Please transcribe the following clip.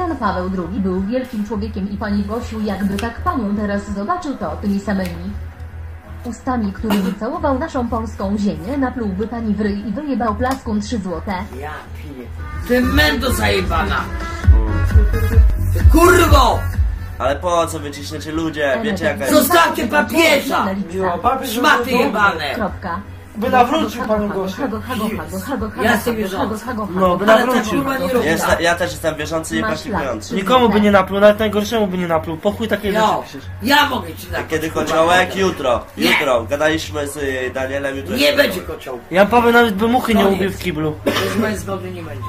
Jan Paweł II był wielkim człowiekiem i pani Gosiu, jakby tak panią teraz zobaczył, to tymi samymi ustami, który wycałował naszą polską ziemię, naplułby pani w ryj i wyjebał plaską trzy złote. Ja piję. Ty mendo zajebana! Kurwo! Ale po co wyciśniecie ludzie? Wiecie jaka jest... Zostawcie papieża! Jo, papież Szmaty jebane! Kropka. By nawrócił hago, hago, Ja jestem wierzący. No, by hago, Ale ta nawrócił. kurwa nie hago, robi Jest, ja też jestem wierzący i Masz praktikujący. Nikomu by nie napluł, nawet najgorszemu by nie napluł. Po chuj takie rzeczy Jo, piszesz. ja mogę ci A dać. kiedy kurwa, kociołek? Jutro. Nie. Jutro. Gadaliśmy z y, Danielem jutro. Nie jest będzie kociołek. kocioł. Jan Paweł nawet by muchy nie Koniec. ubił w kiblu. Bez mojej zgody nie będzie.